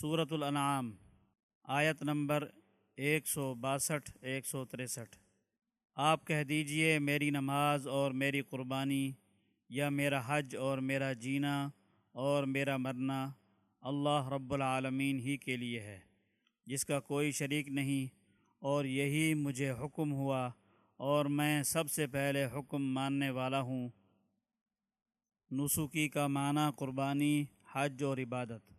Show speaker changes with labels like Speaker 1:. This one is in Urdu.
Speaker 1: صورت الانعام، آیت نمبر ایک سو باسٹھ، ایک سو تریسٹھ۔ آپ کہہ دیجیے، میری نماز اور میری قربانی یا میرا حج اور میرا جینا اور میرا مرنا اللہ رب العالمین ہی کے لیے ہے، جس کا کوئی شریک نہیں۔ اور یہی مجھے حکم ہوا اور میں سب سے پہلے حکم ماننے والا ہوں۔ نسخی کا معنی قربانی، حج اور عبادت۔